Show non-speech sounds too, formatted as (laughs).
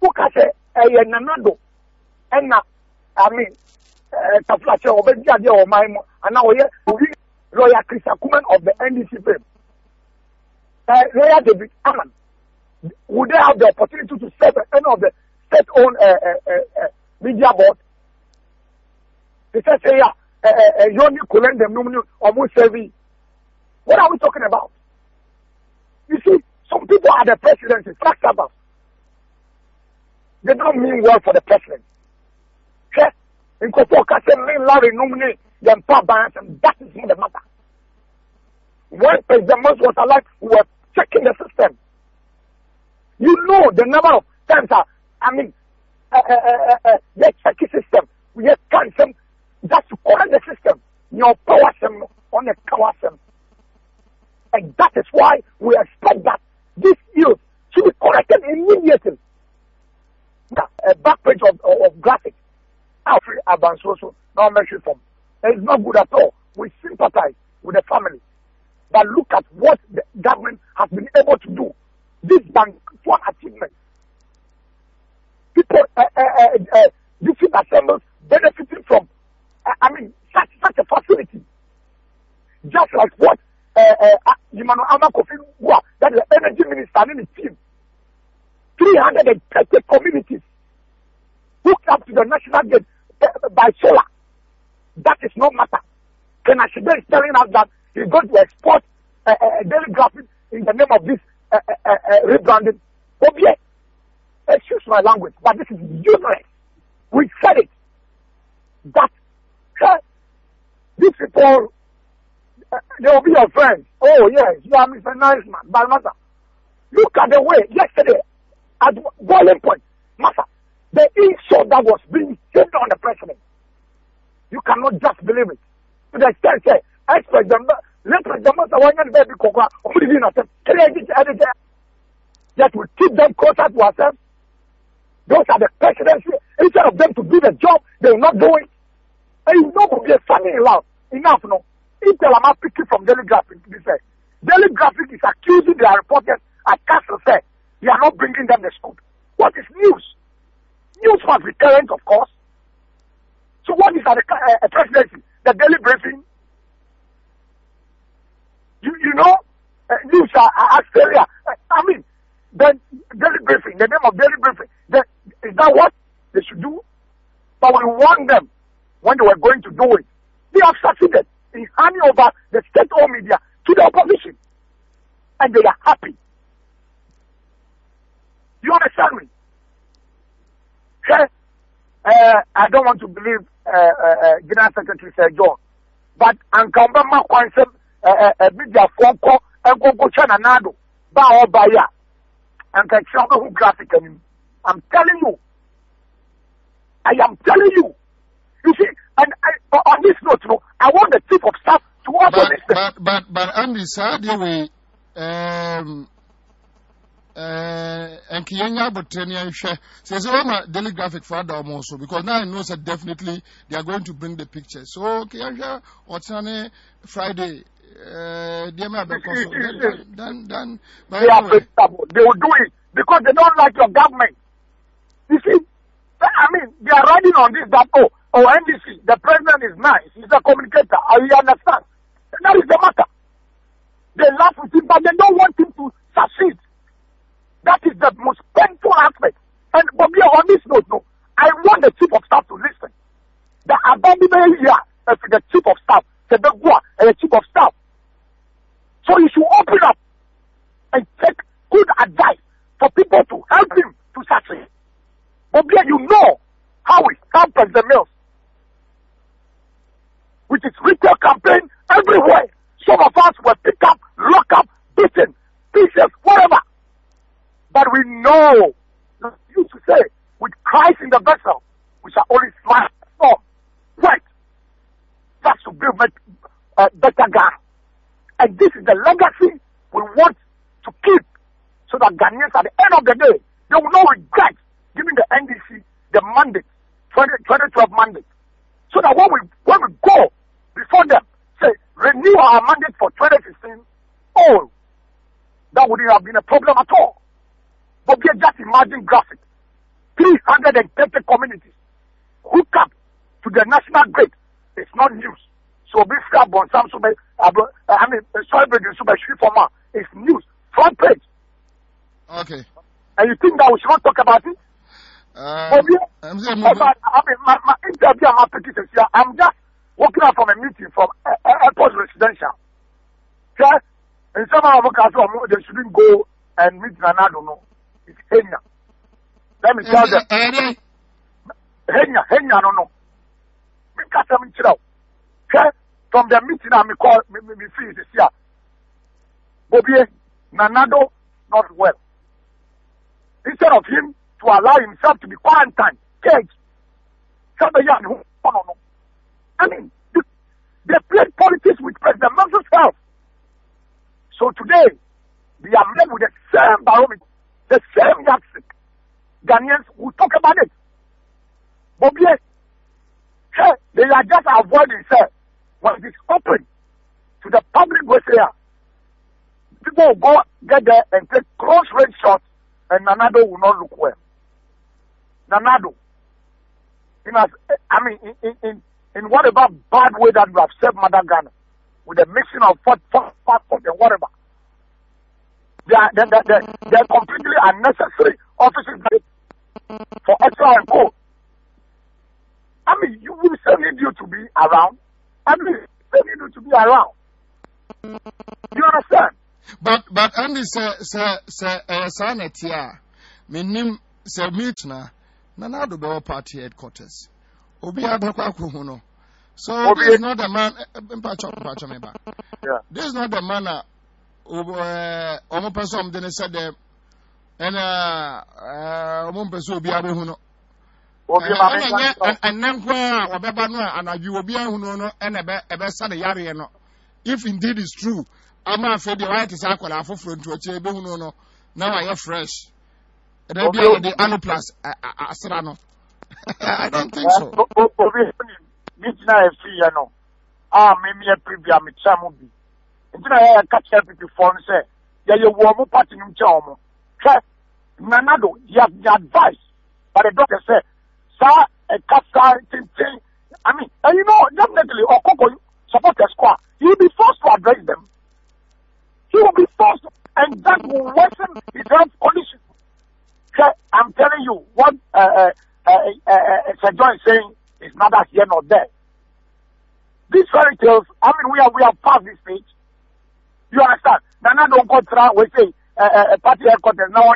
woka sɛ ɛyɛ nanado. Ɛna i mean ɛɛ tafulakyɛ ɔbɛdi adeɛ wɔ ɔman mu. Anaa ɔyɛ obi lawyer chris akuman of the ndc fame ɛɛ david aman. Would they have the opportunity to serve any of the state owned uh, uh, uh, uh, media board they say say ya yoni kolen dem num ni ɔmo serving what are we talking about? You see some people are the presidency flag servers they don't mean well for the president. Hwɛ nkɔfɔ kase me larry num ni yɛn pa ban asɛm that is not the matter. When president was alive we were checking the system. You know the number of times uh, i mean uh, uh, uh, uh, the checking system. We have can some just to correct the system. Your power system on the power system. And that is why we expect that this youth should be corrected immediately now a back page of, of, of graphic Alfred Abansoso, now mentioned from. It's not good at all. We sympathize with the family. But look at what the government has been able to do. This bank for achievement. People, uh, uh, uh, uh, district assemblies benefiting from, uh, I mean, such, such a facility. Just like what uh, uh, Armah-Kofi that is the energy minister and his team, 330 communities hooked up to the national grid uh, by solar. That is no matter. Ken Ashibe is telling us that he's going to export uh, uh, daily graphic in the name of this uh, uh, uh, rebranding. Obie, excuse my language, but this is useless. We said it. That uh, these people, uh, they will be your friends. Oh yes, you are Mr. Nice Man, but matter. Look at the way yesterday at boiling point, master the insult that was being heaped on the president. You cannot just believe it. To the extent that ex-president, late president, one baby cocoa, that will keep them closer to ourselves. Those are the presidency. Instead of them to do the job, they will not do it. And you know, be a funny loud. Enough, no. Intel, I'm not picking from Daily Graphic. This say, Daily Graphic is accusing their reporters at Castle say they are not bringing them the scoop. What is news? News must be current, of course. So what is a, a, a presidency? The daily briefing. You you know, uh, news are, are Australia. Uh, I mean, the daily briefing, the name of daily briefing. Is that what they should do? But we warned them when they were going to do it. They have succeeded in handing over the state-owned media to the opposition, and they are happy. You understand me? Uh, I don't want to believe uh, uh, General Secretary Sir John, but Ankamba Makwansem, Media Fonko, and Gogo Chana Nado, Bao Baya, and Kachama who graphic. I'm telling you, I am telling you. You see, and I, on this note, you know, I want the chief of staff to also but, listen. but, but, but Andy, sadly, we, um, nka yɛnya abotire ne yɛnhwɛ sɛ sɛ wɔma daily graphic for ada ɔmo so because now I know that definitely they are going to bring the picture so nka yɛnhwɛ ɔtena ne friday deɛ mɛ abɛkɔ so then then then by are anyway predictable. They will do it because they don't like your government. You see, eh, I mean, they are riding on this that, oh, oh, NDC, the president is nice. He's a communicator. I understand. That is the matter. They laugh with him, but they don't want him to succeed. That is the most painful aspect. And but we are on this note, no, I want the chief of staff to listen. The abandonment here as the chief of staff, the Begua and the chief of staff. So you should open up and take good advice for people to help him to succeed. But here you know how we help the mills. With its retail campaign everywhere. Some of us were picked up, locked up, beaten, pieces, whatever. But we know, you used to say, with Christ in the vessel, we shall only storm. Wait. That's to build a uh, better guy. And this is the legacy we want to keep so that Ghanaians at the end of the day, they will not regret giving the NDC the mandate, 20, 2012 mandate. So that when we, when we go before them, say, renew our mandate for 2016, oh, that wouldn't have been a problem at all. But we just imagine graphic. 330 communities hook up to the national grid. It's not news. So this carbon, some sube, I mean, sorry, but sube former. It's news. Front page. Okay. And you think that we should not talk about it? Uh, Obi, I'm saying, I mean, my, my interview, I'm happy to say, I'm just walking out from a meeting from uh, uh, airport residential. Okay? And some of can say, they shouldn't go and meet Nanado, no. It's Kenya. Let me tell them, uh, Kenya, Kenya, no, no. Me kasa me kyerɛ wo. Hwɛ, from the meeting a me call, me, me, me feel this year. Bobie, Nanado, not well. Instead of him to allow himself to be quarantined, caged, somebody who, no, no, no. I mean, they, they played politics with President Moses health. So today, they are met with the same barometer, the same yardstick. Ghanaians will talk about it. Bobie, hey, they are just avoiding, sir, when it is open to the public here. People will go get there and take close range shots, and Nanado will not look well. Nanado, in as, I mean, in, in, in, in whatever bad way that you have served Mother Ghana, with a mixing of fat, fat, fat, and whatever, they are, they, they, they, they are completely unnecessary offices for extra and go. I mean, you will still need you to be around. I mean, still need you to be around. You understand? But but Andy sir sir sir uh, sir netia menim sir meet na na na do be party headquarters obi abekwa akwo no so obi this is not the man eh, eh, mpacho mpacho meba yeah this is not the man na ọmọ pẹ sọ ọmọdé ni sẹ ɛna ɔmo mpɛ sɛ obiara bɛhu no. Ɛnɛ nko a ɔbɛba no a anadwo obiara hu no no ɛna ɛbɛ ɛbɛsa ne yareɛ no. If indeed is true ama afei deɛ wayɛ te sɛ akwadaa foforɔ nti ɔkyɛ ebehu no no na wayɛ fresh. Ɛdɛ bi a yɛde anoplas asra no. (laughs) I don't think so. Obi mi gyina efi yɛ no a mi mi yɛ piri bi a mu bi. Nti na yɛ yɛ ka kyerɛ pipifoɔ no sɛ yɛyɛ wɔ ɔmo party no nkyɛn ɔmo. Hwɛ nanado yɛ yɛ advice by the doctor sɛ saa ɛka saa tenten i mean and you know definitely ɔkɔkɔ supporters kɔ a he will be forced to address them he will be forced and that will worsen his health condition. Sir, I'm telling you, what uh, uh, uh, uh, uh, Sir John is saying is neither here nor there. These fairy tales, I mean, we are we are past this stage. You understand? Nana don't go try. We say uh, uh, party headquarters now.